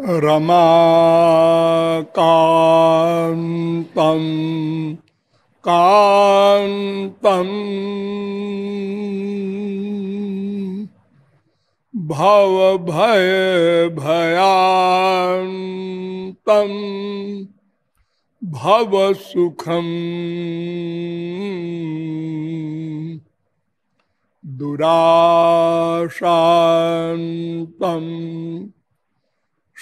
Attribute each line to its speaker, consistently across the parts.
Speaker 1: रमाकान्तं कान्तम्। भवभयभयान्तं भवसुखम्। दुराशान्तम्।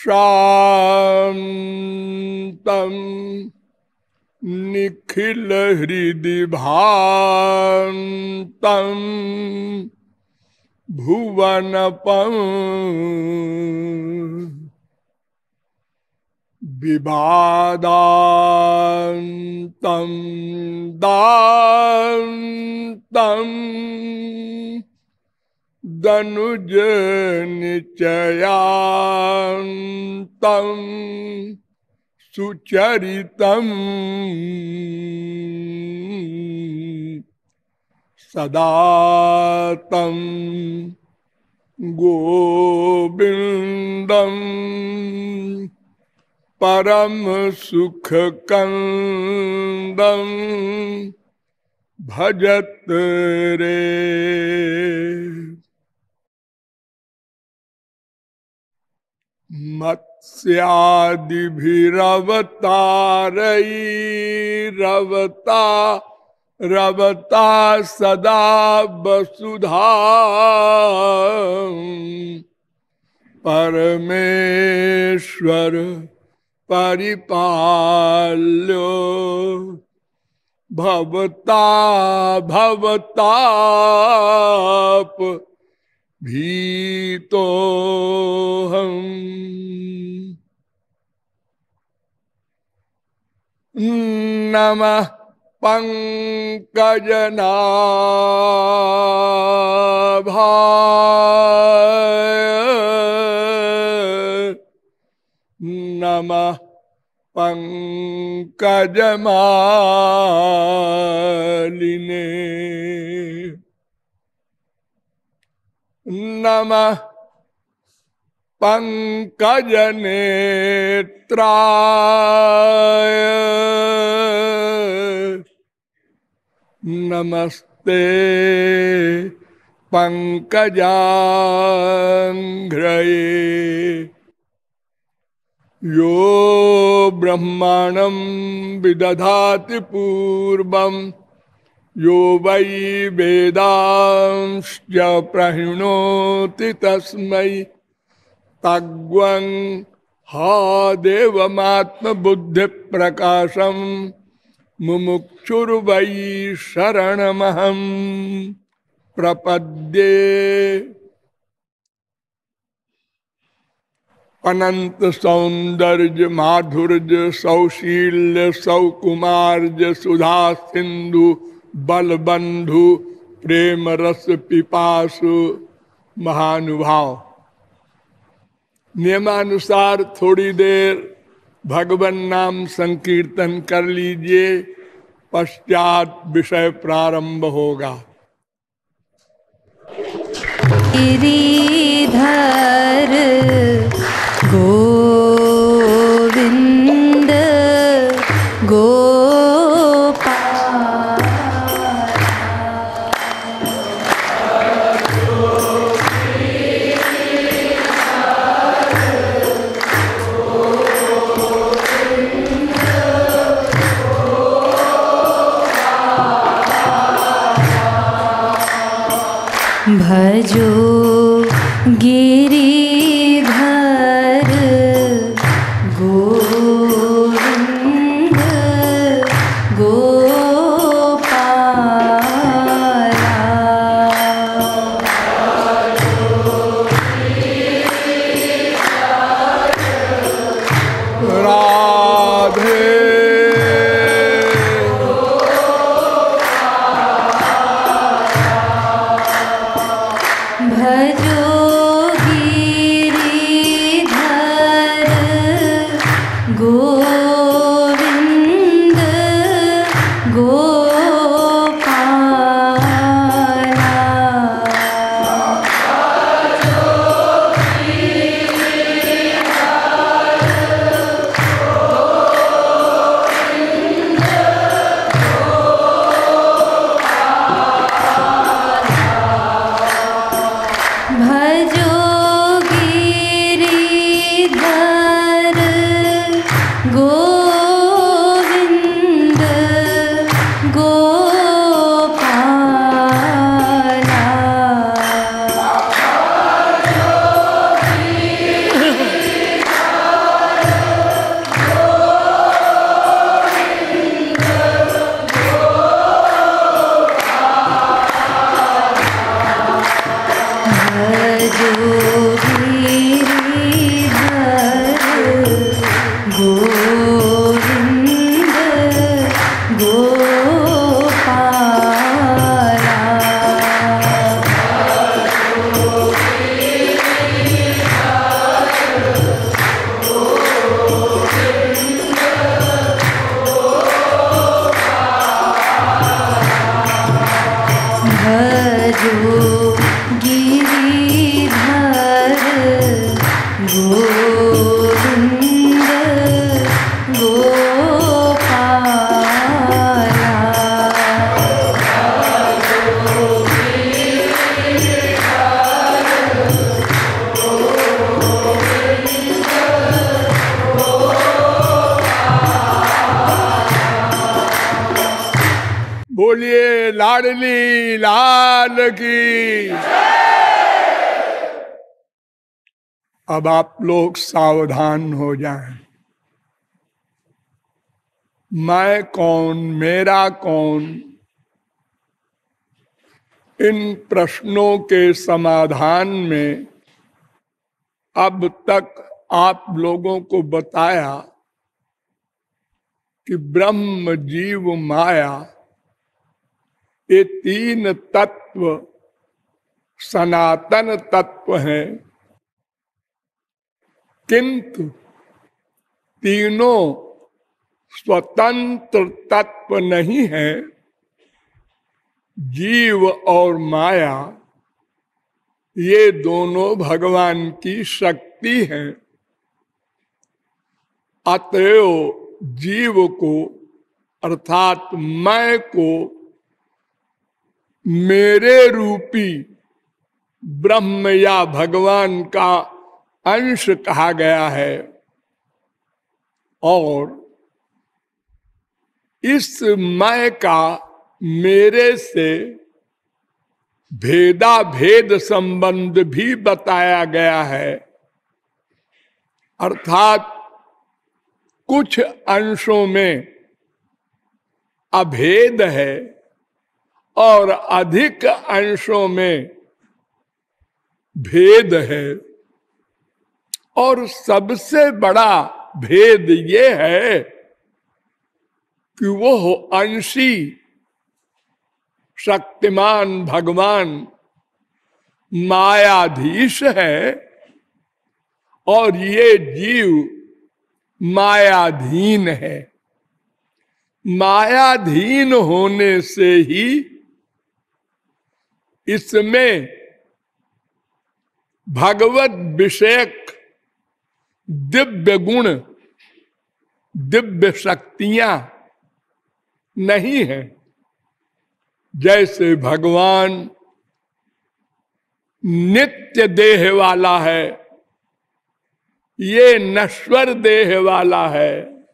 Speaker 1: शान्तम् निखिलहृदिभान्तम् भुवनपम् विवादान्तं दान्तम् दनुज निचयान्तं सुचरितम्। सदा गोविन्दम्। परम सुख कंदम भजत रे। मत्स्यादिभिरवतारैरवता रवता सदा वसुधा परमेश्वर परिपाल्यो भवता भवताप। भीतो हम नमः पंकजनाभाय नमः पंकजमालिने नमः पंकजनेत्राय। नमस्ते पंकजाघ्रये। यो ब्रह्माणं विदधाति पूर्वं यो वै वेदांश्च प्रहिणोति तस्मै। तग्वं हा देवमात्मबुद्धिप्रकाशं मुमुक्षुर्वै शरणमहं। प्रपद्ये। अनंत सौंदर्य माधुर्य सौशील्य सौकुमार्य सुधा सिंधु बलबंधु प्रेम रस पिपासु, महानुभाव। नियमानुसार थोड़ी देर भगवान नाम संकीर्तन कर लीजिए, पश्चात विषय प्रारंभ होगा।
Speaker 2: गिरिधर, गोविंद
Speaker 1: अब आप लोग सावधान हो जाएँ। मैं कौन, मेरा कौन इन प्रश्नों के समाधान में अब तक आप लोगों को बताया कि ब्रह्म जीव माया, ये तीन तत्व सनातन तत्व हैं किंतु तीनों स्वतंत्र तत्व नहीं है, जीव और माया, ये दोनों भगवान की शक्ति हैं। अतएव जीव को, अर्थात मैं को, मेरे रूपी ब्रह्म या भगवान का अंश कहा गया है। और इस मैं का मेरे से भेदा भेद संबंध भी बताया गया है। अर्थात कुछ अंशों में अभेद है और अधिक अंशों में भेद है। और सबसे बड़ा भेद ये है कि वो अंशी, शक्तिमान भगवान, मायाधीश है, और ये जीव मायाधीन है। मायाधीन होने से ही इसमें भगवत विषयक दिव्य गुण, दिव्य शक्तियाँ नहीं है। जैसे भगवान नित्य देह वाला है, ये नश्वर देह वाला है।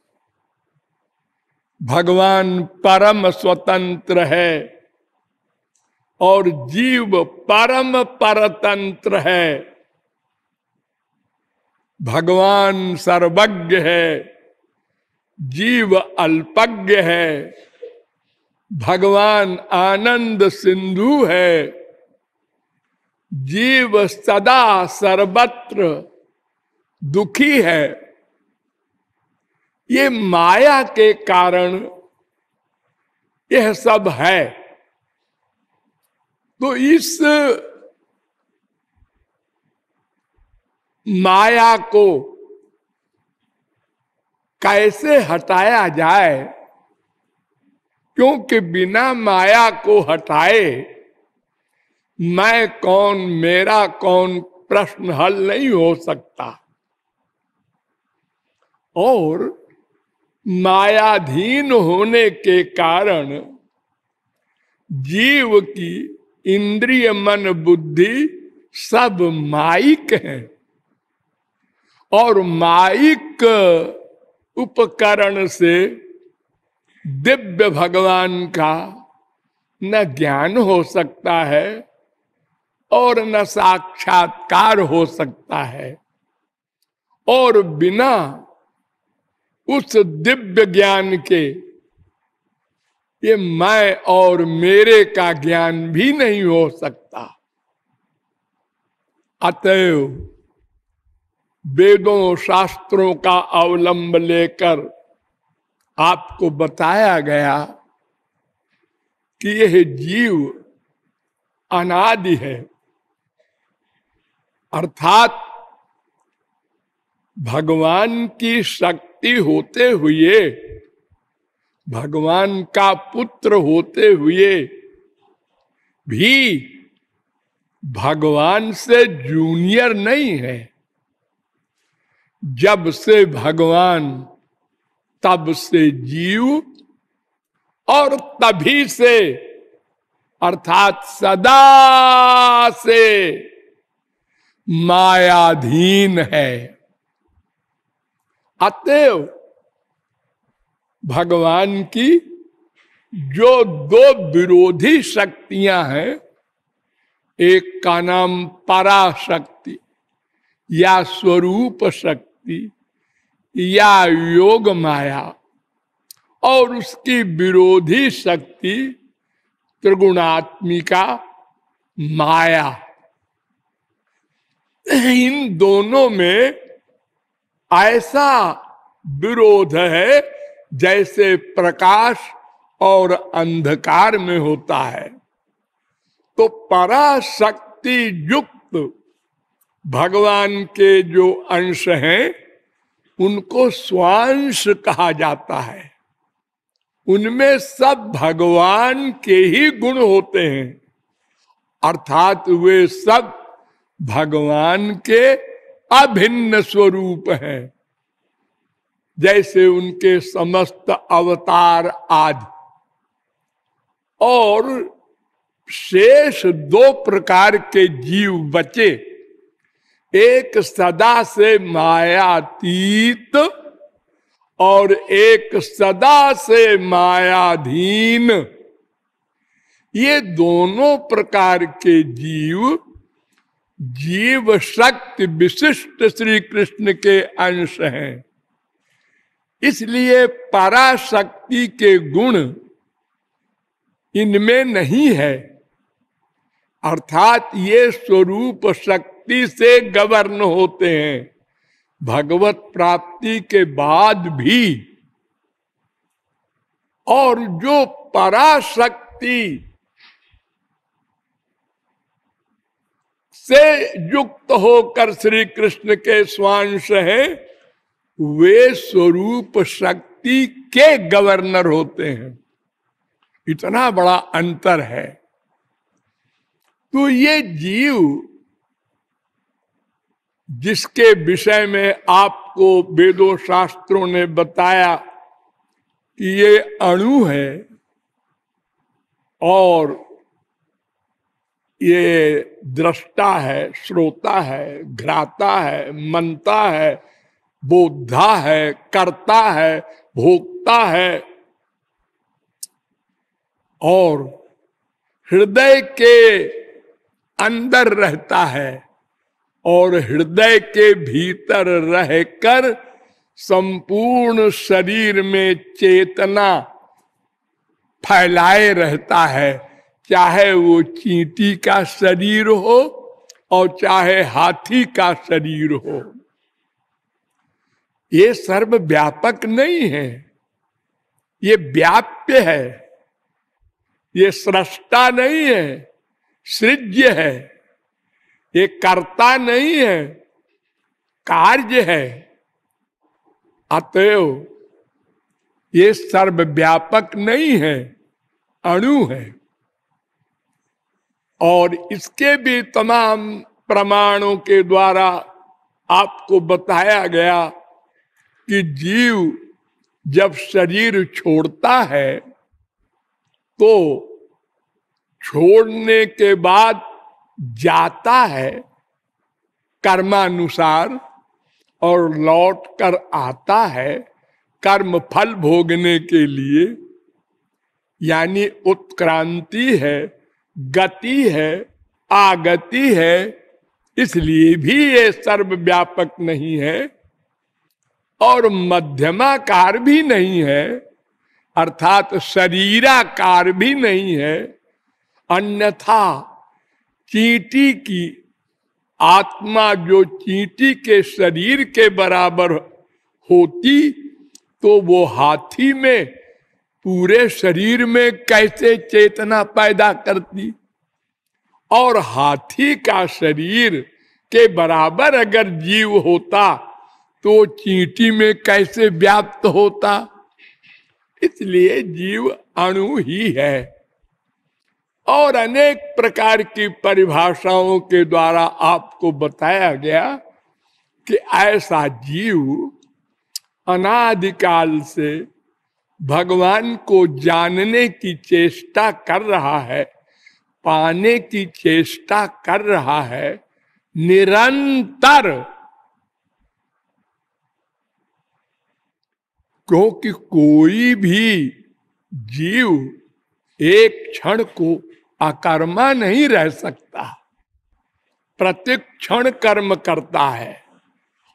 Speaker 1: भगवान परम स्वतंत्र है और जीव परम परतंत्र है। भगवान सर्वज्ञ है, जीव अल्पज्ञ है, भगवान आनंद सिंधु है, जीव सदा सर्वत्र दुखी है। ये माया के कारण यह सब है। तो इस माया को कैसे हटाया जाए? क्योंकि बिना माया को हटाए मैं कौन, मेरा कौन प्रश्न हल नहीं हो सकता। और मायाधीन होने के कारण जीव की इंद्रिय मन बुद्धि सब माइक है। और माइक उपकरण से दिव्य भगवान का न ज्ञान हो सकता है और न साक्षात्कार हो सकता है। और बिना उस दिव्य ज्ञान के ये मैं और मेरे का ज्ञान भी नहीं हो सकता। अतएव वेदों शास्त्रों का अवलंब लेकर आपको बताया गया कि यह जीव अनादि है। अर्थात भगवान की शक्ति होते हुए, भगवान का पुत्र होते हुए भी भगवान से जूनियर नहीं है। जब से भगवान तब से जीव और तभी से, अर्थात सदा से मायाधीन है। अतएव भगवान की जो दो विरोधी शक्तियाँ हैं, एक का नाम पराशक्ति या स्वरूप शक्ति या योग माया और उसकी विरोधी शक्ति त्रिगुणात्मिका माया। इन दोनों में ऐसा विरोध है जैसे प्रकाश और अंधकार में होता है। तो पराशक्ति युक्त भगवान के जो अंश हैं, उनको स्वांश कहा जाता है। उनमें सब भगवान के ही गुण होते हैं। अर्थात वे सब भगवान के अभिन्न स्वरूप हैं। जैसे उनके समस्त अवतार आदि। और शेष दो प्रकार के जीव बचे। एक सदा से मायातीत और एक सदा से मायाधीन। ये दोनों प्रकार के जीव जीव शक्ति विशिष्ट श्री कृष्ण के अंश हैं। इसलिए पराशक्ति के गुण इनमें नहीं है। अर्थात ये स्वरूप शक्ति से गवर्न होते हैं। भगवत प्राप्ति के बाद भी और जो पराशक्ति से युक्त होकर श्री कृष्ण के स्वांश हैं, वे स्वरूप शक्ति के गवर्नर होते हैं। इतना बड़ा अंतर है। तो ये जीव जिसके विषय में आपको वेदों शास्त्रों ने बताया कि ये अणु है और ये दृष्टा है, श्रोता है, घ्राता है, मनता है बोधा है, करता है भोगता है। और हृदय के अंदर रहता है। और हृदय के भीतर रहकर संपूर्ण शरीर में चेतना फैलाए रहता है। चाहे वो चींटी का शरीर हो और चाहे हाथी का शरीर हो। ये सर्व व्यापक नहीं है। ये व्याप्य है। ये सृष्टा नहीं है। सृज्य है। ये कर्ता नहीं है, कार्य है। अतएव ये सर्वव्यापक नहीं है, अणु है। और इसके भी तमाम प्रमाणों के द्वारा आपको बताया गया कि जीव जब शरीर छोड़ता है तो छोड़ने के बाद जाता है कर्मानुसार और लौट कर आता है कर्म फल भोगने के लिए, यानी उत्क्रांति है, गति है, आगति है, इसलिए भी ये सर्वव्यापक नहीं है और मध्यमाकार भी नहीं है, अर्थात शरीराकार भी नहीं है, अन्यथा चींटी की आत्मा जो चींटी के शरीर के बराबर होती तो वो हाथी में, पूरे शरीर में कैसे चेतना पैदा करती? और हाथी का शरीर के बराबर अगर जीव होता तो चींटी में कैसे व्याप्त होता? इसलिए जीव अणु ही है। और अनेक प्रकार की परिभाषाओं के द्वारा आपको बताया गया कि ऐसा जीव अनादिकाल से भगवान को जानने की चेष्टा कर रहा है, पाने की चेष्टा कर रहा है, निरंतर। क्योंकि कोई भी जीव एक क्षण को अकर्मा नहीं रह सकता। प्रत्येक क्षण कर्म करता है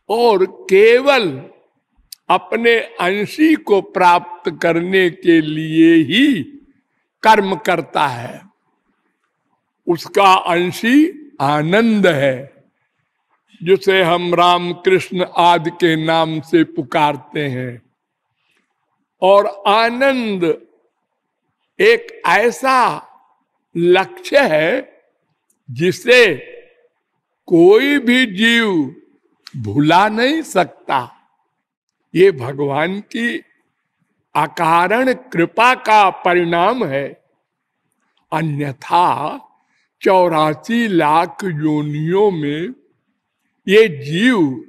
Speaker 1: और केवल अपने अंशी को प्राप्त करने के लिए ही कर्म करता है। उसका अंशी आनंद है, जिसे हम राम कृष्ण आदि के नाम से पुकारते हैं। और आनंद एक ऐसा लक्ष्य है जिसे कोई भी जीव भुला नहीं सकता। ये भगवान की अकारण कृपा का परिणाम है। अन्यथा चौरासी लाख योनियों में ये जीव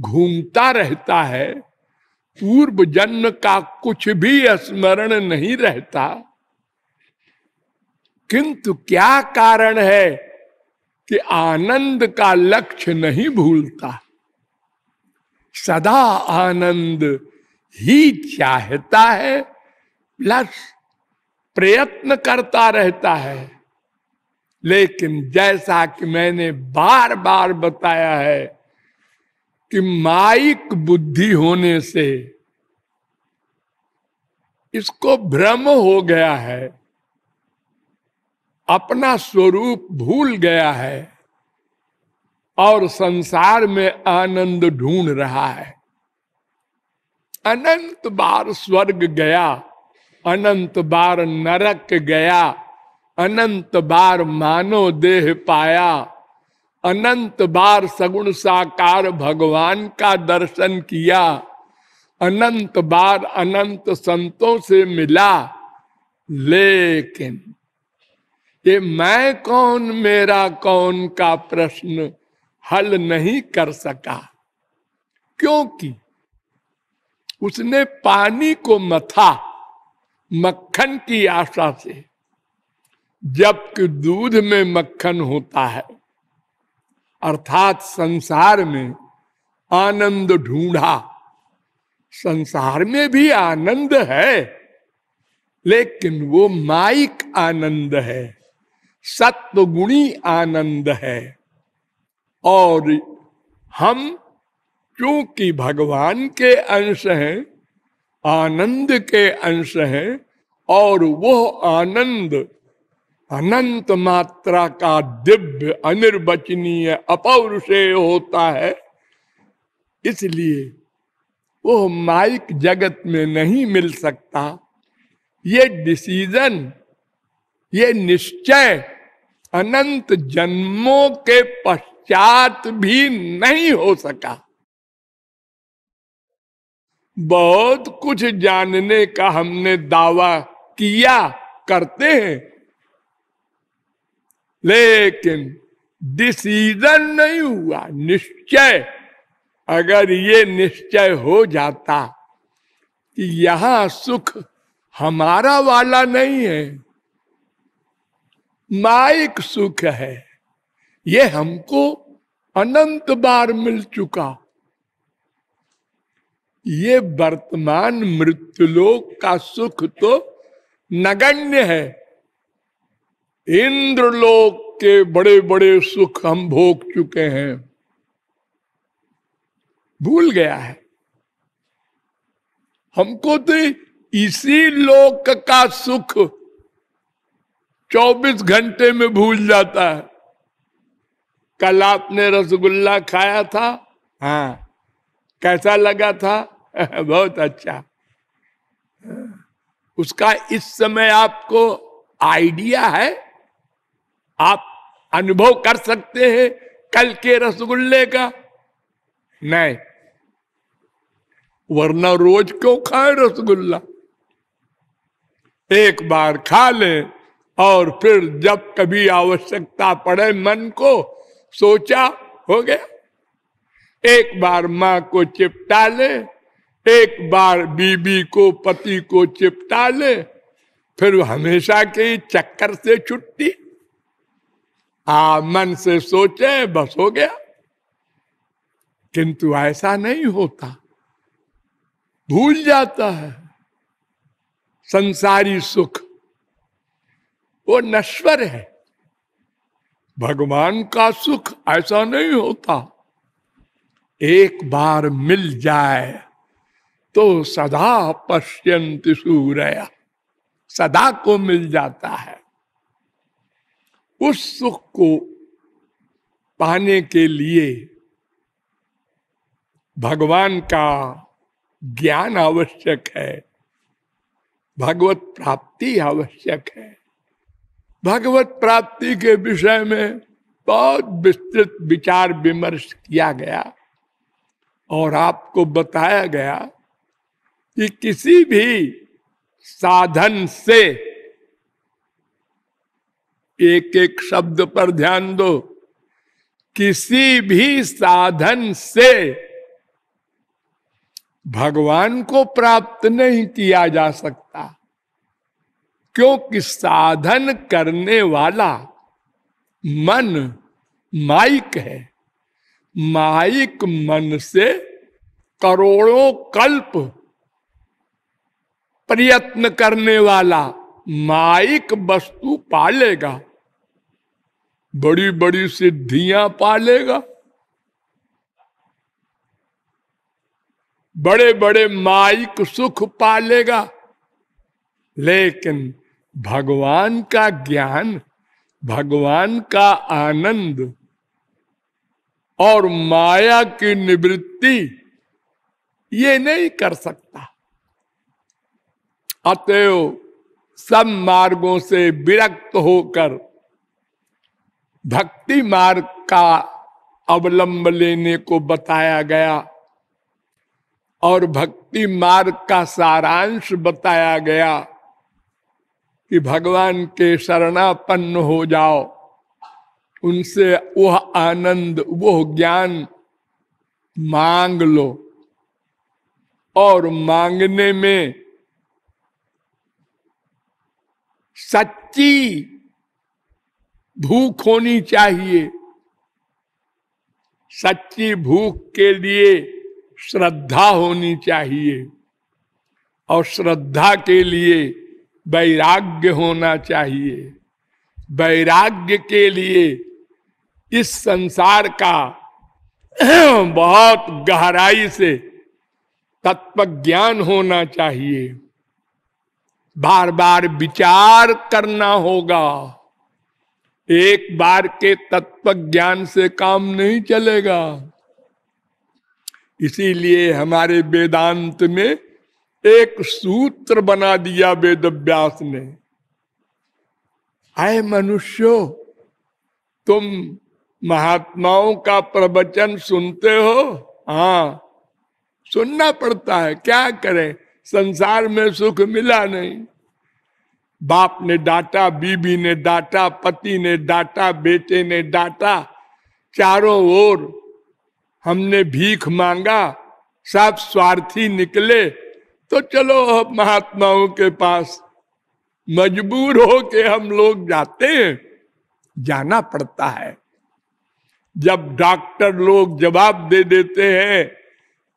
Speaker 1: घूमता रहता है। पूर्व जन्म का कुछ भी स्मरण नहीं रहता। किंतु क्या कारण है कि आनंद का लक्ष्य नहीं भूलता? सदा आनंद ही चाहता है, प्लस प्रयत्न करता रहता है। लेकिन जैसा कि मैंने बार बार बताया है कि माइक बुद्धि होने से इसको भ्रम हो गया है। अपना स्वरूप भूल गया है और संसार में आनंद ढूंढ रहा है। अनंत बार स्वर्ग गया, अनंत बार नरक गया, अनंत बार मानो देह पाया, अनंत बार सगुण साकार भगवान का दर्शन किया, अनंत बार अनंत संतों से मिला, लेकिन ये मैं कौन, मेरा कौन का प्रश्न हल नहीं कर सका? क्योंकि उसने पानी को मथा मक्खन की आशा से, जबकि दूध में मक्खन होता है, अर्थात संसार में आनंद ढूंढा। संसार में भी आनंद है, लेकिन वो माइक आनंद है। सत्वगुणी आनंद है। और हम क्योंकि भगवान के अंश हैं, आनंद के अंश हैं, और वो आनंद अनंत मात्रा का दिव्य, अनिर्वचनीय, अपौरुषेय होता है। इसलिए वो माइक जगत में नहीं मिल सकता। ये डिसीज़न, ये निश्चय अनंत जन्मों के पश्चात भी नहीं हो सका। बहुत कुछ जानने का हमने दावा किया, करते हैं। लेकिन डिसीज़न नहीं हुआ, निश्चय। अगर ये निश्चय हो जाता कि यहाँ सुख हमारा वाला नहीं है माइक सुख है। ये हमको अनंत बार मिल चुका। ये वर्तमान मृत्युलोक का सुख तो नगण्य है। इंद्रलोक के बड़े बड़े सुख हम भोग चुके हैं। भूल गया है। हमको तो इसी लोक का सुख 24 घंटे में भूल जाता है। कल आपने रसगुल्ला खाया था? हाँ। कैसा लगा था? बहुत अच्छा। उसका इस समय आपको आइडिया है? आप अनुभव कर सकते हैं कल के रसगुल्ले का? नहीं। वरना रोज क्यों खाए रसगुल्ला? एक बार खा ले। और फिर जब कभी आवश्यकता पड़े मन को, सोचा, हो गया। एक बार माँ को चिपटा ले, एक बार बीबी को, पति को चिपटा ले, फिर हमेशा के चक्कर से छुट्टी। आ मन से सोचे, बस हो गया। किंतु ऐसा नहीं होता। भूल जाता है। संसारी सुख वो नश्वर है। भगवान का सुख ऐसा नहीं होता। एक बार मिल जाए तो सदा पश्यंत सूर्य। सदा को मिल जाता है। उस सुख को पाने के लिए भगवान का ज्ञान आवश्यक है। भगवत प्राप्ति आवश्यक है। भगवत प्राप्ति के विषय में बहुत विस्तृत विचार विमर्श किया गया और आपको बताया गया कि किसी भी साधन से एक एक शब्द पर ध्यान दो। किसी भी साधन से भगवान को प्राप्त नहीं किया जा सकता। क्योंकि साधन करने वाला मन माइक है। माइक मन से करोड़ों कल्प प्रयत्न करने वाला माइक वस्तु पालेगा बड़ी बड़ी सिद्धियाँ पालेगा। बड़े बड़े माइक सुख पालेगा, लेकिन भगवान का ज्ञान, भगवान का आनंद और माया की निवृत्ति, ये नहीं कर सकता। अतएव सब मार्गों से विरक्त होकर भक्ति मार्ग का अवलंब लेने को बताया गया और भक्ति मार्ग का सारांश बताया गया। कि भगवान के शरणापन्न हो जाओ। उनसे वह आनंद, वह ज्ञान मांग लो। और मांगने में सच्ची भूख होनी चाहिए। सच्ची भूख के लिए श्रद्धा होनी चाहिए। और श्रद्धा के लिए वैराग्य होना चाहिए। वैराग्य के लिए इस संसार का बहुत गहराई से तत्व ज्ञान होना चाहिए। बार बार विचार करना होगा। एक बार के तत्व ज्ञान से काम नहीं चलेगा। इसीलिए हमारे वेदांत में एक सूत्र बना दिया वेद व्यास ने। आए मनुष्यो, तुम महात्माओं का प्रवचन सुनते हो? हाँ सुनना पड़ता है, क्या करें? संसार में सुख मिला नहीं। बाप ने डांटा, बीबी ने डांटा, पति ने डांटा, बेटे ने डांटा, चारों ओर हमने भीख मांगा, सब स्वार्थी निकले तो चलो महात्माओं के पास मजबूर हो के हम लोग जाते हैं। जाना पड़ता है। जब डॉक्टर लोग जवाब दे देते हैं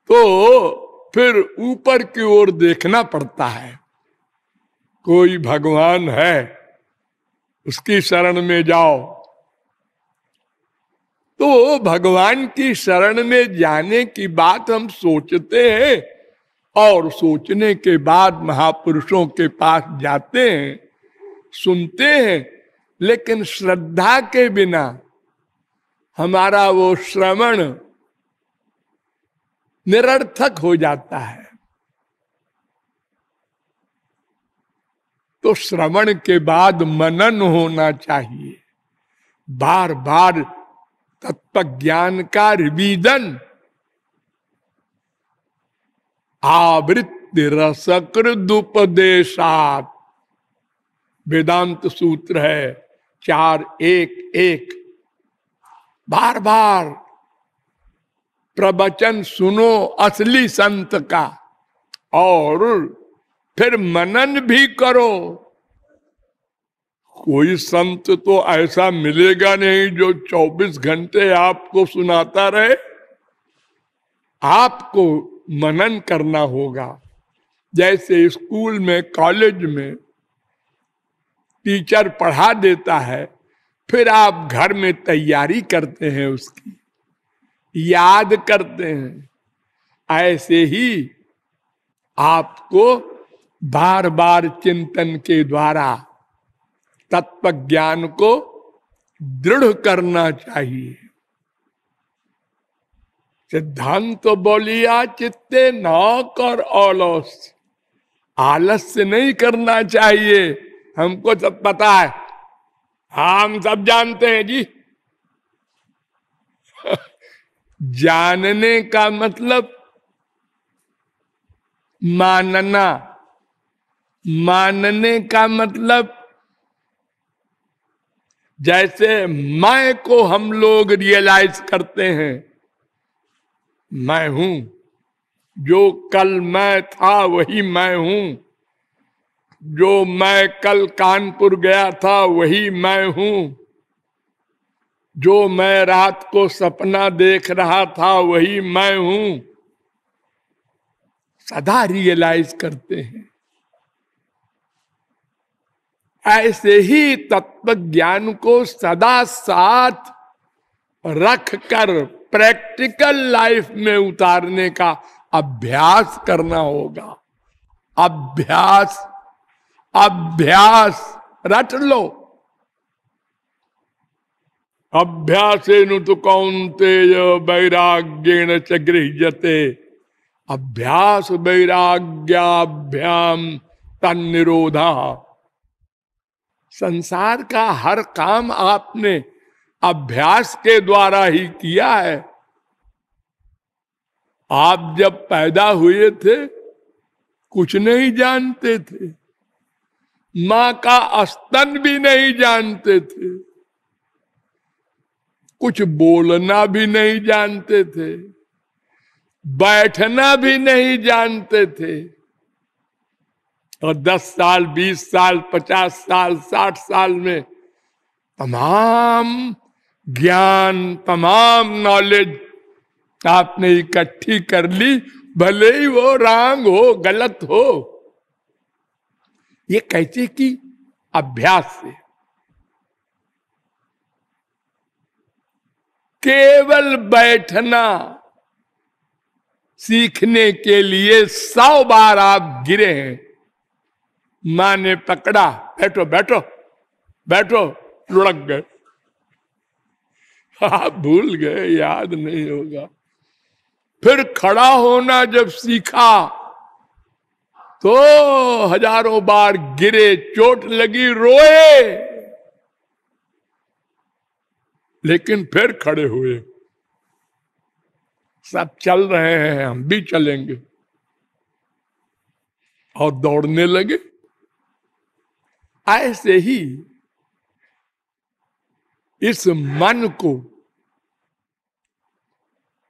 Speaker 1: तो फिर ऊपर की ओर देखना पड़ता है। कोई भगवान है, उसकी शरण में जाओ। तो भगवान की शरण में जाने की बात हम सोचते हैं। और सोचने के बाद महापुरुषों के पास जाते हैं, सुनते हैं, लेकिन श्रद्धा के बिना हमारा वो श्रवण निरर्थक हो जाता है। तो श्रवण के बाद मनन होना चाहिए। बार बार तत्व ज्ञान का रिवीजन आवृत्ति रसकृदुपदेशात वेदांत सूत्र है, चार एक एक। बार बार प्रवचन सुनो असली संत का, और फिर मनन भी करो। कोई संत तो ऐसा मिलेगा नहीं जो 24 घंटे आपको सुनाता रहे। आपको मनन करना होगा। जैसे स्कूल में, कॉलेज में टीचर पढ़ा देता है, फिर आप घर में तैयारी करते हैं उसकी। याद करते हैं। ऐसे ही आपको बार बार चिंतन के द्वारा तत्व ज्ञान को दृढ़ करना चाहिए। सिद्धांत बोलिया, चित्ते न कर ऑलस आलस्य नहीं करना चाहिए, हमको सब पता है। हम सब जानते हैं जी। जानने का मतलब मानना। मानने का मतलब जैसे मैं को हम लोग रियलाइज़ करते हैं मैं हूँ। जो कल मैं था, वही मैं हूँ। जो मैं कल कानपुर गया था, वही मैं हूँ। जो मैं रात को सपना देख रहा था, वही मैं हूँ। सदा रियलाइज़ करते हैं। ऐसे ही तत्व ज्ञान को सदा साथ रखकर प्रैक्टिकल लाइफ में उतारने का अभ्यास करना होगा। अभ्यास अभ्यास, रट लो। अभ्यास नु तो कौनते वैराग्यण च गृहते अभ्यास वैराग्याभ्याम तन निरोधा। संसार का हर काम आपने अभ्यास के द्वारा ही किया है। आप जब पैदा हुए थे, कुछ नहीं जानते थे। माँ का स्तन भी नहीं जानते थे। कुछ बोलना भी नहीं जानते थे। बैठना भी नहीं जानते थे। और दस साल, बीस साल, पचास साल, साठ साल में तमाम ज्ञान, तमाम नॉलेज आपने इकट्ठी कर ली, भले ही वो रांग हो, गलत हो। ये कैसे की अभ्यास से केवल बैठना सीखने के लिए सौ बार आप गिरे हैं। माँ ने पकड़ा, बैठो बैठो बैठो, लुढ़क गए। आप भूल गए, याद नहीं होगा। फिर खड़ा होना जब सीखा तो हज़ारों बार गिरे, चोट लगी, रोए। लेकिन फिर खड़े हुए। सब चल रहे हैं, हम भी चलेंगे। और दौड़ने लगे। ऐसे ही इस मन को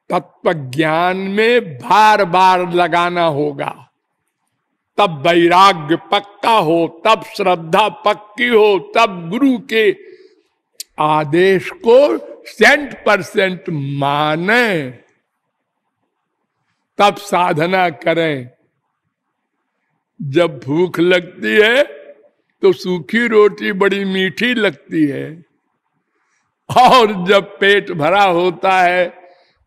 Speaker 1: तत्व ज्ञान में बार बार लगाना होगा। तब वैराग्य पक्का हो, तब श्रद्धा पक्की हो, तब गुरु के आदेश को सेंट परसेंट माने। तब साधना करें। जब भूख लगती है तो सूखी रोटी बड़ी मीठी लगती है। और जब पेट भरा होता है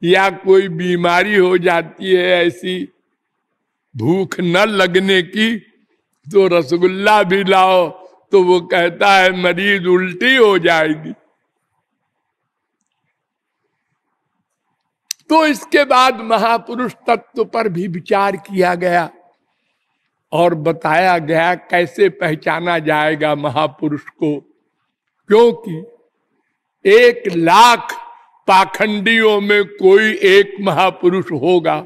Speaker 1: या कोई बीमारी हो जाती है ऐसी भूख न लगने की तो रसगुल्ला भी लाओ तो वो कहता है, मरीज़ उल्टी हो जाएगी। तो इसके बाद महापुरुष तत्व पर भी विचार किया गया और बताया गया, कैसे पहचाना जाएगा महापुरुष को, क्योंकि एक लाख पाखंडियों में कोई एक महापुरुष होगा,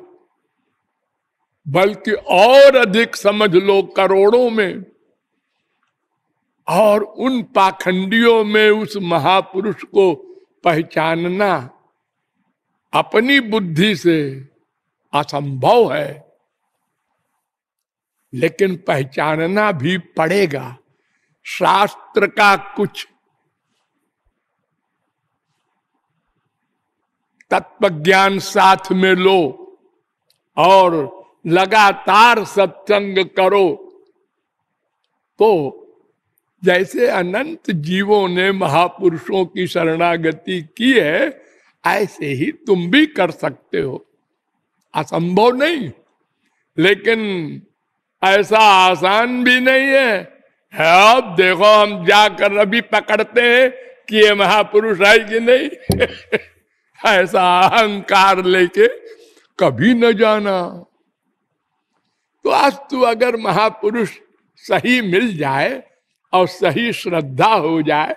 Speaker 1: बल्कि और अधिक समझ लो करोड़ों में। और उन पाखंडियों में उस महापुरुष को पहचानना अपनी बुद्धि से असंभव है, लेकिन पहचानना भी पड़ेगा। शास्त्र का कुछ तत्व ज्ञान साथ में लो और लगातार सत्संग करो। तो जैसे अनंत जीवों ने महापुरुषों की शरणागति की है, ऐसे ही तुम भी कर सकते हो। असंभव नहीं, लेकिन ऐसा आसान भी नहीं है, अब देखो हम जाकर अभी पकड़ते हैं कि ये महापुरुष है कि नहीं। ऐसा अहंकार लेके कभी न जाना। तो आज तू अगर महापुरुष सही मिल जाए और सही श्रद्धा हो जाए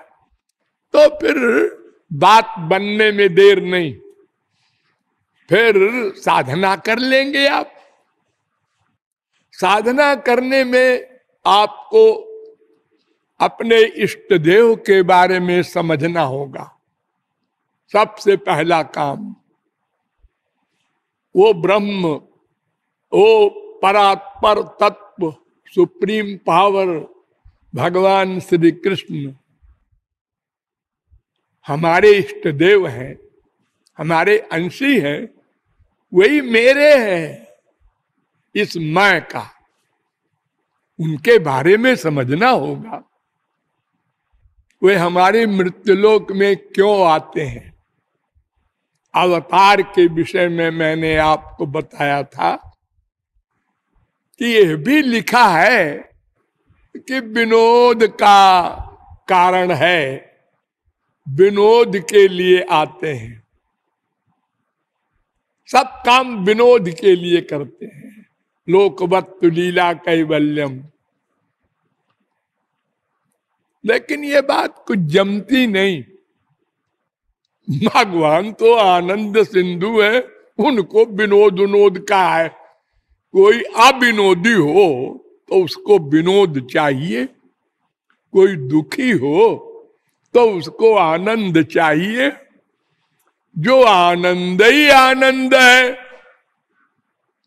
Speaker 1: तो फिर बात बनने में देर नहीं। फिर साधना कर लेंगे आप। साधना करने में आपको अपने इष्ट देव के बारे में समझना होगा। सबसे पहला काम। वो ब्रह्म, वो परात्पर तत्व सुप्रीम पावर, भगवान श्री कृष्ण हमारे इष्ट देव हैं, हमारे अंशी हैं, वही मेरे हैं, इस मैं का। उनके बारे में समझना होगा। वे हमारे मृत्युलोक में क्यों आते हैं? अवतार के विषय में मैंने आपको बताया था कि यह भी लिखा है कि विनोद का कारण है। विनोद के लिए आते हैं। सब काम विनोद के लिए करते हैं। लोकवत्त लीला कैवल्यम। लेकिन ये बात कुछ जमती नहीं। भगवान तो आनंद सिंधु है, उनको विनोद विनोद का है। कोई अविनोदी हो तो उसको विनोद चाहिए। कोई दुखी हो तो उसको आनंद चाहिए। जो आनंद ही आनंद है,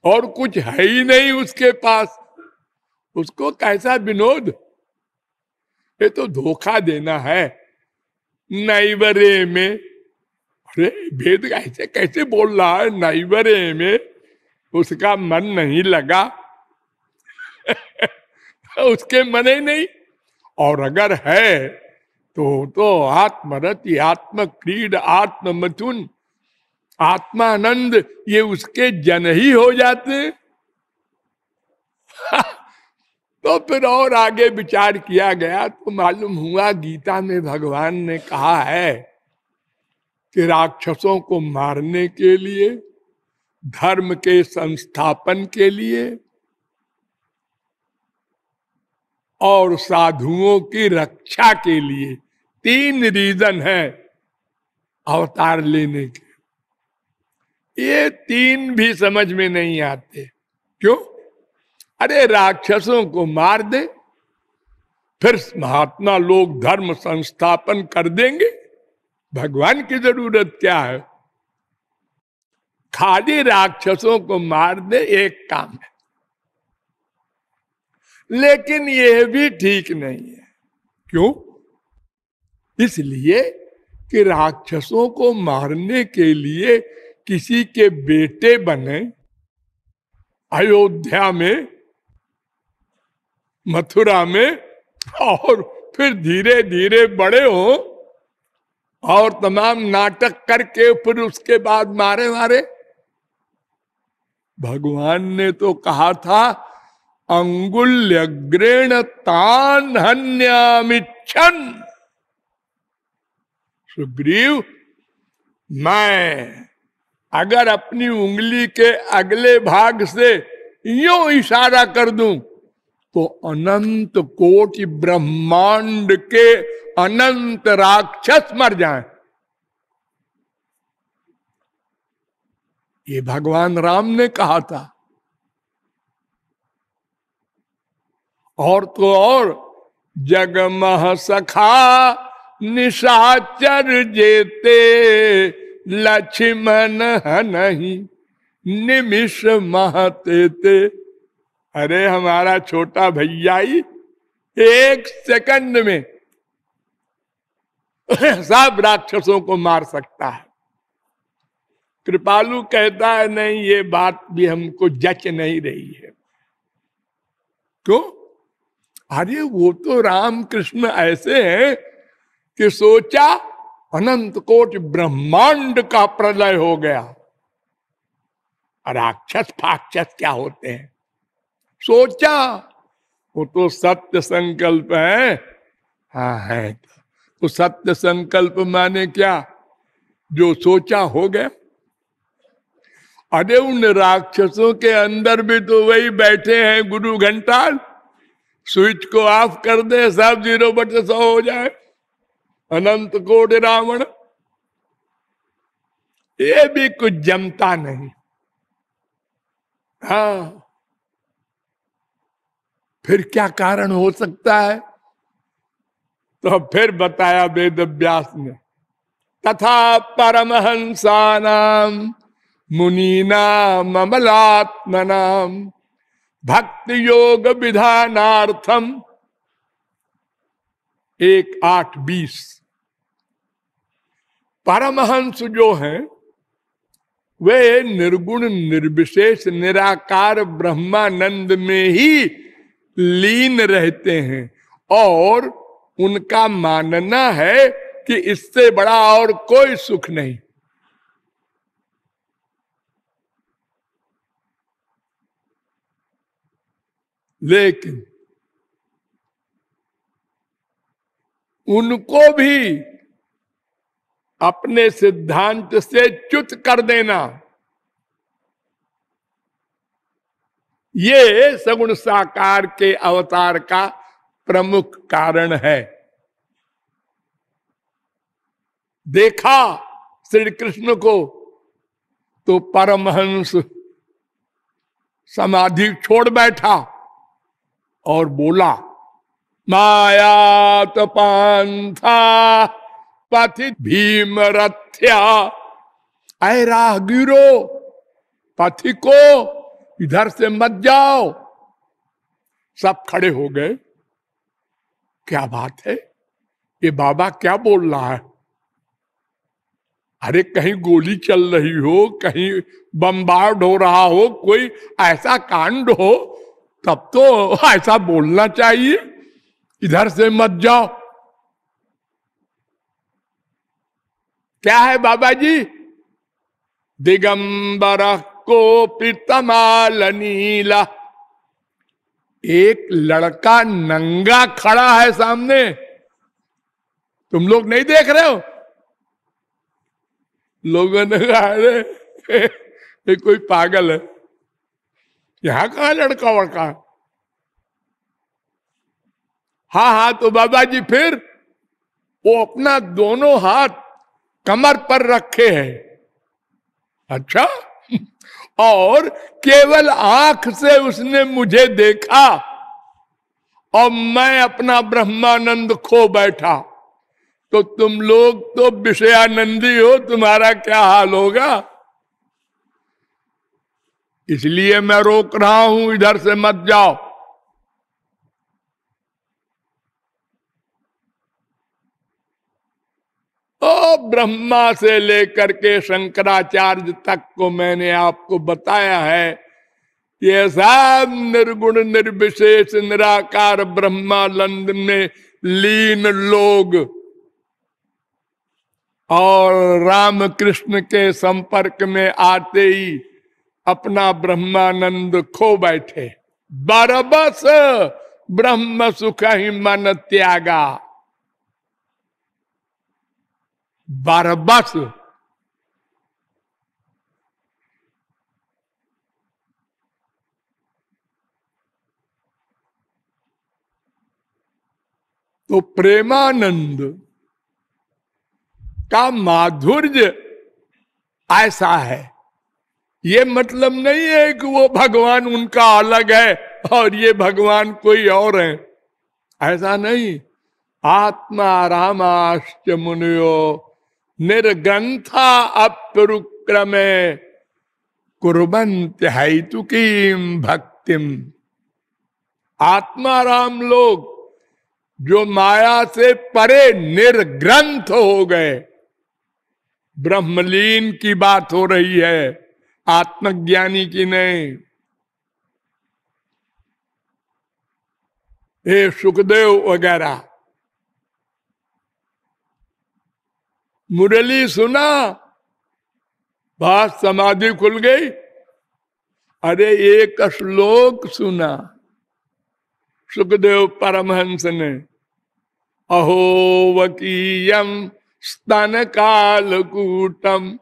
Speaker 1: और कुछ है ही नहीं उसके पास, उसको कैसा विनोद? ये तो धोखा देना है। नैबरे में अरे, भेद कैसे कैसे बोल रहा है? नैबरे में उसका मन नहीं लगा। उसके मन ही नहीं। और अगर है तो तो आत्मरत आत्म क्रीड आत्म मथुन आत्मानंद, ये उसके जन ही हो जाते। तो फिर और आगे विचार किया गया तो मालूम हुआ गीता में भगवान ने कहा है कि राक्षसों को मारने के लिए, धर्म के संस्थापन के लिए, और साधुओं की रक्षा के लिए तीन रीजन है अवतार लेने के। ये तीन भी समझ में नहीं आते। क्यों? अरे राक्षसों को मार दे, फिर महात्मा लोग धर्म संस्थापन कर देंगे। भगवान की ज़रूरत क्या है? खाली राक्षसों को मार दे एक काम है। लेकिन यह भी ठीक नहीं है। क्यों? इसलिए कि राक्षसों को मारने के लिए किसी के बेटे बने अयोध्या में, मथुरा में और फिर धीरे धीरे बड़े हो और तमाम नाटक करके फिर उसके बाद मारे मारे। भगवान ने तो कहा था, अंगुल्यग्रेण तान हन्यामिच्छन। सुग्रीव, मैं अगर अपनी उंगली के अगले भाग से यो इशारा कर दूँ तो अनंत कोटि ब्रह्मांड के अनंत राक्षस मर जाएँ। ये भगवान राम ने कहा था। और तो और जगमह सखा निशाचर जेते, लक्ष्मण नहीं, निमिष महते अरे हमारा छोटा भैया ही एक सेकंड में सब राक्षसों को मार सकता है। कृपालु कहता है, नहीं, ये बात भी हमको जच नहीं रही है। क्यों? अरे, वो तो राम कृष्ण ऐसे हैं कि सोचा अनंत कोट ब्रह्मांड का प्रलय हो गया। राक्षस फाक्षस क्या होते हैं? सोचा, वो तो सत्य संकल्प है। हाँ है तो सत्य संकल्प माने क्या? जो सोचा हो गया। अरे उन राक्षसों के अंदर भी तो वही बैठे हैं गुरु घंटाल। स्विच को ऑफ़ कर दे, सब ज़ीरो बटे सौ हो जाए। अनंत कोट रावण। ये भी कुछ जमता नहीं। हा। फिर क्या कारण हो सकता है? तो फिर बताया वेद व्यास ने, तथा परमहंसा नाम मुनीनाम अमलात्मनाम भक्ति योग विधानार्थम एक आठ बीस परमहंस जो हैं, वे निर्गुण, निर्विशेष, निराकार, ब्रह्मानंद में ही लीन रहते हैं और उनका मानना है कि इससे बड़ा और कोई सुख नहीं। लेकिन उनको भी अपने सिद्धांत से च्युत कर देना। ये सगुण साकार के अवतार का प्रमुख कारण है। देखा श्री कृष्ण को तो परमहंस समाधि छोड़ बैठा और बोला, माया पांथा पथित भीम रथ्या ऐ राहगीरो पथिको इधर से मत जाओ। सब खड़े हो गए। क्या बात है? ये बाबा क्या बोल रहा है? अरे कहीं गोली चल रही हो, कहीं बम्बार्ड हो रहा हो, कोई ऐसा कांड हो, तब तो ऐसा बोलना चाहिए। इधर से मत जाओ। क्या है बाबा जी दिगंबर को पितमाल नीला एक लड़का नंगा खड़ा है सामने। तुम लोग नहीं देख रहे हो? लोगों ने कहा, अरे, ये कोई पागल है। यहाँ कहा लड़का वड़का हाँ? हाँ तो बाबा जी फिर वो अपना दोनों हाथ कमर पर रखे हैं। अच्छा और केवल आँख से उसने मुझे देखा और मैं अपना ब्रह्मानंद खो बैठा। तो तुम लोग तो विषयानंदी हो, तुम्हारा क्या हाल होगा? इसलिए मैं रोक रहा हूँ, इधर से मत जाओ। ओ ब्रह्मा से लेकर के शंकराचार्य तक को मैंने आपको बताया है। ये सब निर्गुण, निर्विशेष, निराकार ब्रह्मानंद में लीन लोग और राम कृष्ण के संपर्क में आते ही अपना ब्रह्मानंद खो बैठे। बरबस ब्रह्म सुख ही मन त्यागा। बरबस तो प्रेमानंद का माधुर्य ऐसा है। ये मतलब नहीं है कि वो भगवान उनका अलग है और ये भगवान कोई और है। ऐसा नहीं। आत्मा रामाश्च मुनियो निर्ग्रंथा अप्रुक्रमे। कुरबंत हैतुकीम भक्तिम। आत्माराम लोग, जो माया से परे निर्ग्रंथ हो गए। ब्रह्मलीन की बात हो रही है, आत्मज्ञानी की नहीं। सुखदेव वगैरह मुरली सुना, बात समाधि खुल गई। अरे, एक श्लोक सुना। सुखदेव परमहंस ने, अहो वकीयम स्तन कालकूटम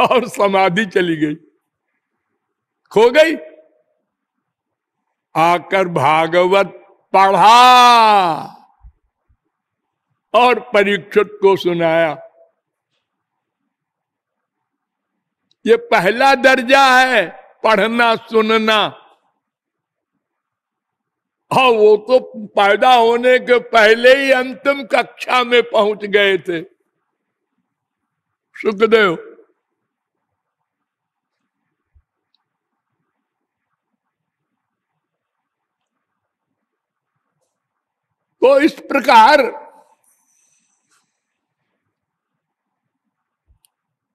Speaker 1: और समाधि चली गई। खो गई। आकर भागवत पढ़ा। और परीक्षित को सुनाया। ये पहला दर्जा है, पढ़ना, सुनना। हाँ वो तो पैदा होने के पहले ही अंतिम कक्षा में पहुँच गए थे। सुखदेव। तो इस प्रकार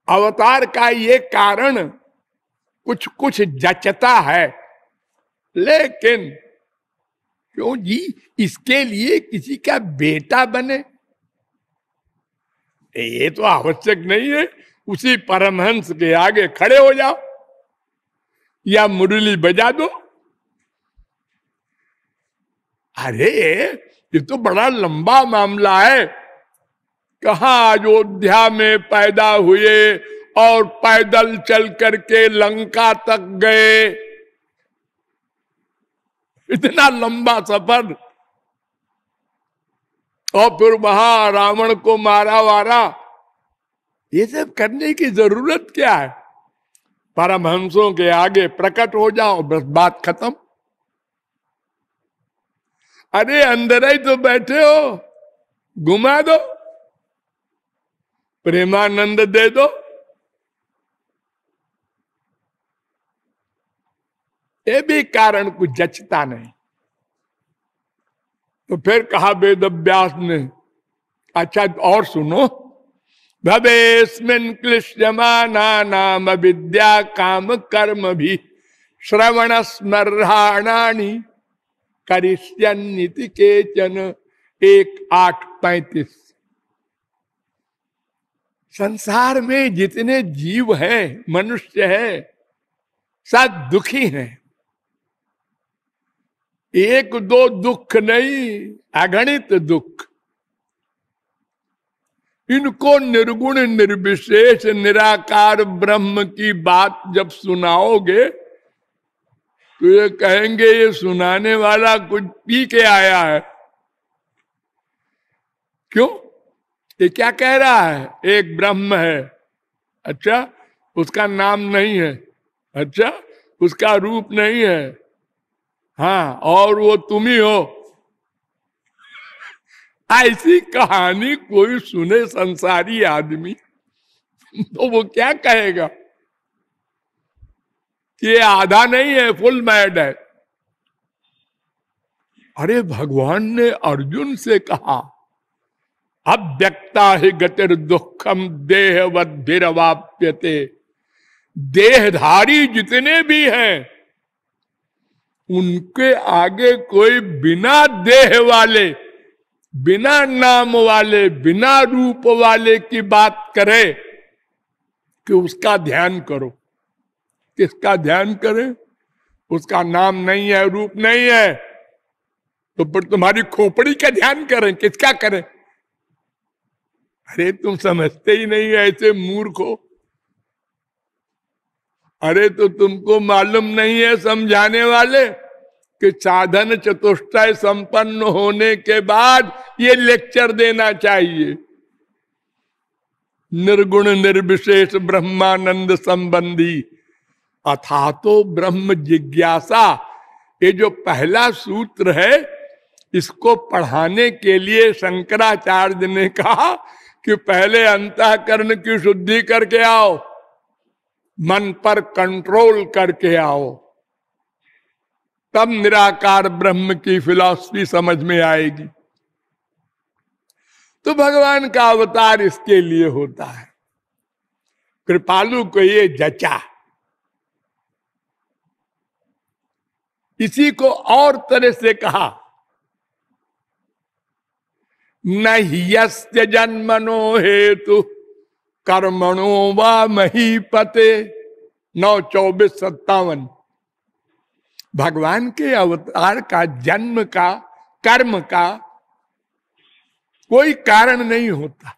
Speaker 1: अवतार का ये कारण कुछ कुछ जचता है। लेकिन क्यों जी? इसके लिए किसी का बेटा बने। ये तो आवश्यक नहीं है। उसी परमहंस के आगे खड़े हो जाओ। या मुरली बजा दो। अरे, ये तो बड़ा लंबा मामला है। कहा अयोध्या में पैदा हुए और पैदल चल करके लंका तक गए। इतना लंबा सफ़र। और फिर वहाँ रावण को मारा वारा। ये सब करने की ज़रूरत क्या है? परमहंसों के आगे प्रकट हो जाओ, बस बात खत्म। अरे अंदर ही तो बैठे हो, घुमा दो। प्रेमानंद दे दो। ये भी कारण कुछ जचता नहीं। तो फिर कहा वेद व्यास ने अच्छा और सुनो। भवेस्मिन क्लिश्यमाना नाम विद्या काम कर्म भी श्रवण स्मरणाणी करिष्यन्निति के जन एक आठ पैतीस। संसार में जितने जीव हैं, मनुष्य है, सब दुखी हैं। एक दो दुख नहीं, अगणित दुख। इनको निर्गुण, निर्विशेष, निराकार ब्रह्म की बात जब सुनाओगे तो ये कहेंगे, ये सुनाने वाला कुछ पी के आया है। क्यों? ये क्या कह रहा है? एक ब्रह्म है। अच्छा उसका नाम नहीं है। अच्छा उसका रूप नहीं है। हाँ और वो तुम ही हो। ऐसी कहानी कोई सुने संसारी आदमी? तो वो क्या कहेगा? ये आधा नहीं है, फुल मैड है। अरे, भगवान ने अर्जुन से कहा अव्यक्ता ही गतिर दुखम देह देहवद्भिरवाप्यते। देहधारी जितने भी हैं, उनके आगे कोई बिना देह वाले, बिना नाम वाले, बिना रूप वाले की बात करे कि उसका ध्यान करो। किसका ध्यान करें? उसका नाम नहीं है, रूप नहीं है तो फिर तुम्हारी खोपड़ी का ध्यान करें, किसका करें? अरे तुम समझते ही नहीं ऐसे मूर्ख हो। अरे तो तुमको मालूम नहीं है समझाने वाले कि साधन चतुष्टय संपन्न होने के बाद ये लेक्चर देना चाहिए। निर्गुण निर्विशेष ब्रह्मानंद संबंधी अथा तो ब्रह्म जिज्ञासा, ये जो पहला सूत्र है, इसको पढ़ाने के लिए शंकराचार्य ने कहा कि पहले अंतःकरण की शुद्धि करके आओ, मन पर कंट्रोल करके आओ। तब निराकार ब्रह्म की फिलॉसफी समझ में आएगी। तो भगवान का अवतार इसके लिए होता है। कृपालु को ये जचा। इसी को और तरह से कहा न यस्य जन्मनो हेतु कर्मणो व महीपते। नौ चौबीस सत्तावन। भगवान के अवतार का जन्म का, कर्म का कोई कारण नहीं होता।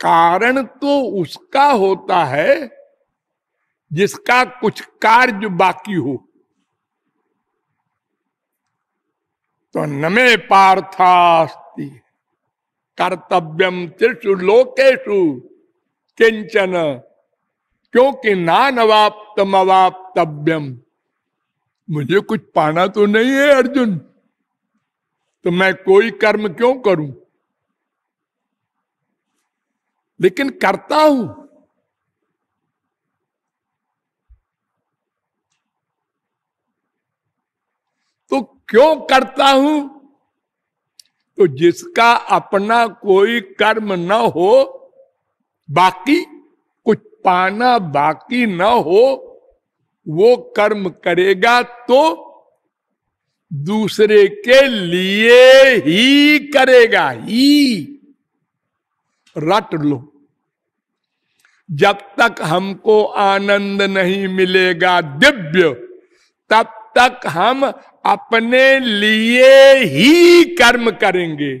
Speaker 1: कारण तो उसका होता है जिसका कुछ कार्य बाकी हो। तो नमे पार्थास्ति। कर्तव्यम त्रिशु लोकेशु किंचन क्योंकि नान अवाप्तम अवाप्तव्यम मुझे कुछ पाना तो नहीं है, अर्जुन। तो मैं कोई कर्म क्यों करूँ? लेकिन करता हूँ तो क्यों करता हूँ? तो जिसका अपना कोई कर्म न हो, बाकी कुछ पाना बाकी न हो, वो कर्म करेगा तो दूसरे के लिए ही करेगा, ही। रट लो। जब तक हमको आनंद नहीं मिलेगा दिव्य, तब तक हम अपने लिए ही कर्म करेंगे।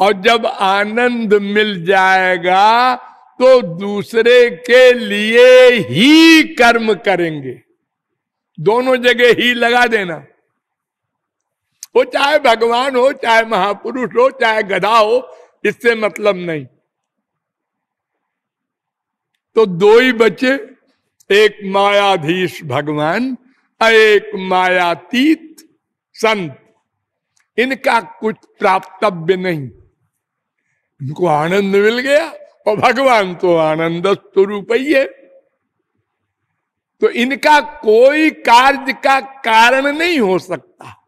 Speaker 1: और जब आनंद मिल जाएगा तो दूसरे के लिए ही कर्म करेंगे। दोनों जगह ही लगा देना। वो चाहे भगवान हो, चाहे महापुरुष हो, चाहे गधा हो, इससे मतलब नहीं। तो दो ही बचे, एक मायाधीश भगवान एक मायातीत संत। इनका कुछ प्राप्तव्य नहीं। इनको आनंद मिल गया और भगवान तो आनंद स्वरूप ही है। तो इनका कोई कार्य का कारण नहीं हो सकता।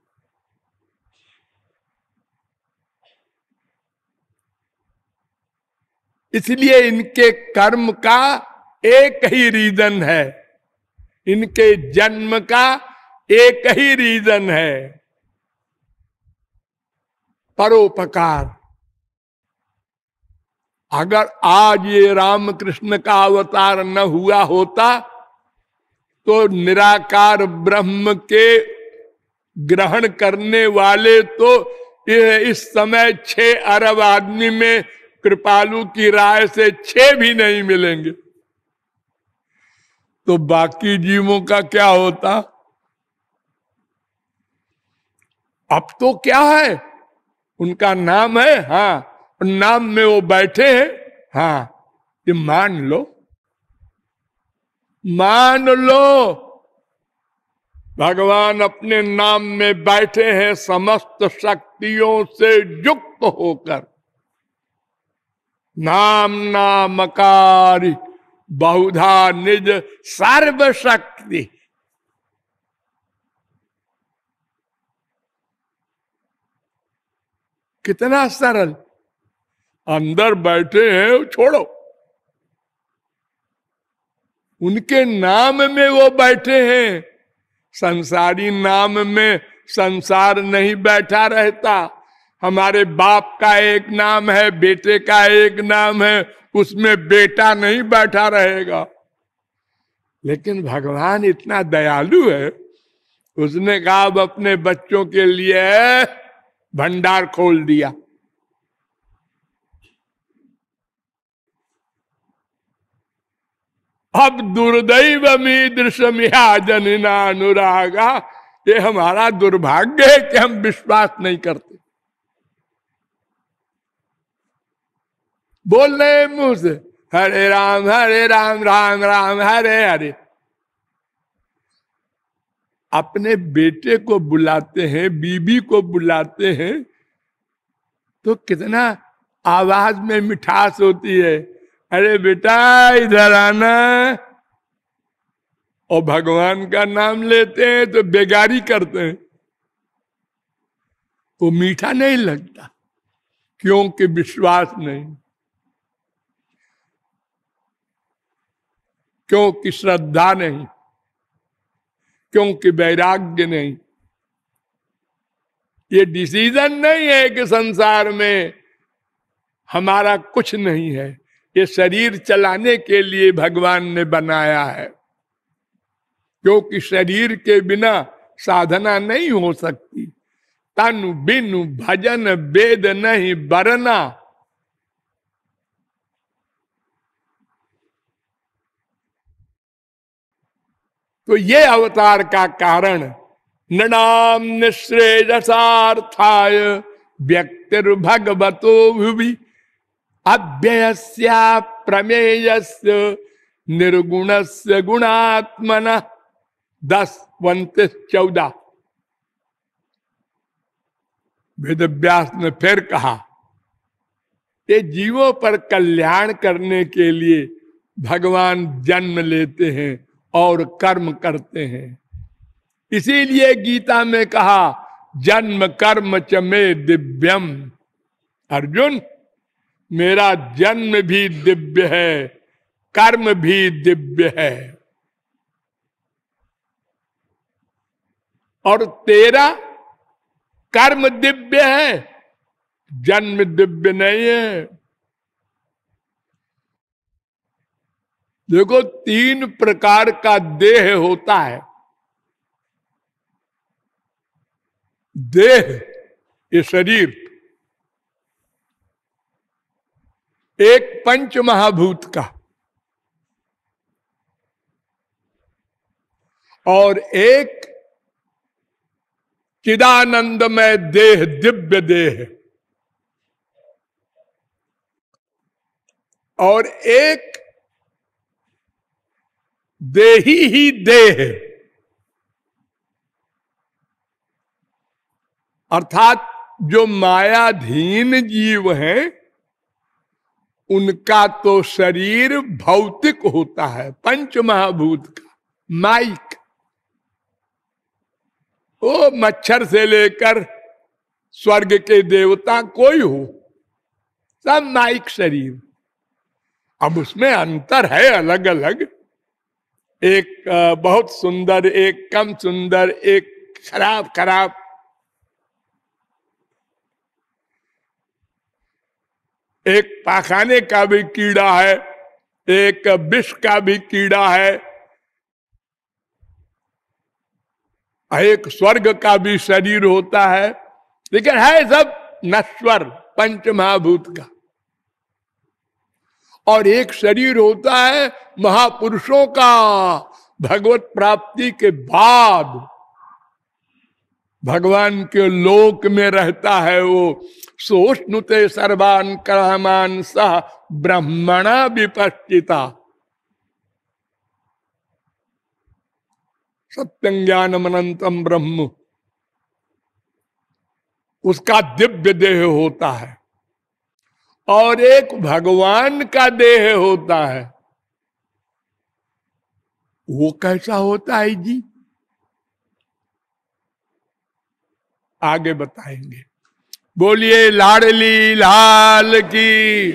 Speaker 1: इसलिए इनके कर्म का एक ही रीजन है। इनके जन्म का एक ही रीजन है। परोपकार। अगर आज ये रामकृष्ण का अवतार न हुआ होता तो निराकार ब्रह्म के ग्रहण करने वाले तो इस समय छह अरब आदमी में कृपालु की राय से छह भी नहीं मिलेंगे। तो बाकी जीवों का क्या होता? अब तो क्या है? उनका नाम है हाँ नाम में वो बैठे हैं हाँ ये मान लो। मान लो। भगवान अपने नाम में बैठे हैं, समस्त शक्तियों से युक्त होकर। नाम नामकारी। बहुधा निज सर्व शक्ति कितना सरल। अंदर बैठे हैं, छोड़ो। उनके नाम में वो बैठे हैं। संसारी नाम में संसार नहीं बैठा रहता। हमारे बाप का एक नाम है, बेटे का एक नाम है उसमें बेटा नहीं बैठा रहेगा। लेकिन भगवान इतना दयालु है, उसने कहा, अब अपने बच्चों के लिए भंडार खोल दिया। अब दुर्दैव मीदृशमिया जनना अनुरागा, ये हमारा दुर्भाग्य है कि हम विश्वास नहीं करते। बोल रहे मुँह से हरे राम हरे राम राम राम, हरे हरे। अपने बेटे को बुलाते हैं, बीबी को बुलाते हैं तो कितना आवाज़ में मिठास होती है। अरे बेटा, इधर आना। और भगवान का नाम लेते हैं तो बेगारी करते हैं। वो मीठा नहीं लगता, क्योंकि विश्वास नहीं। क्योंकि श्रद्धा नहीं, क्योंकि वैराग्य नहीं। ये डिसीज़न नहीं है कि संसार में हमारा कुछ नहीं है। ये शरीर चलाने के लिए भगवान ने बनाया है। क्योंकि शरीर के बिना साधना नहीं हो सकती। तन बिनु भजन वेद नहीं बरना। तो ये अवतार का कारण ननाम निश्रेयसार्थाय व्यक्तिर भगवतो भी अव्ययस्या प्रमेयस्य निर्गुणस्य गुणात्मन दस उन्तीस चौदह वेद व्यास ने फिर कहा ये जीवों पर कल्याण करने के लिए भगवान जन्म लेते हैं और कर्म करते हैं। इसीलिए गीता में कहा, जन्म कर्म च में दिव्यम। अर्जुन, मेरा जन्म भी दिव्य है, कर्म भी दिव्य है। और तेरा कर्म दिव्य है, जन्म दिव्य नहीं है। देखो, तीन प्रकार का देह होता है। देह, ये शरीर। एक पंच महाभूत का। और एक चिदानंदमय देह, दिव्य देह। और एक देही ही देह। अर्थात जो मायाधीन जीव हैं, उनका तो शरीर भौतिक होता है पंच महाभूत का, माइक। ओ, मच्छर से लेकर स्वर्ग के देवता कोई हो, सब माइक शरीर। अब उसमें अंतर है अलग अलग एक बहुत सुंदर, एक कम सुंदर, एक खराब खराब। एक पाखाने का भी कीड़ा है, एक विष का भी कीड़ा है एक स्वर्ग का भी शरीर होता है। लेकिन है सब नश्वर पंच महाभूत का। और एक शरीर होता है महापुरुषों का, भगवत प्राप्ति के बाद। भगवान के लोक में रहता है वो, सोष्णुते सर्वान करामान सह ब्रह्मणा विपस्थिता सत्यं ज्ञानम अनंतम ब्रह्म। उसका दिव्य देह होता है। और एक भगवान का देह होता है। वो कैसा होता है जी? आगे बताएँगे। बोलिए, लाडली लाल की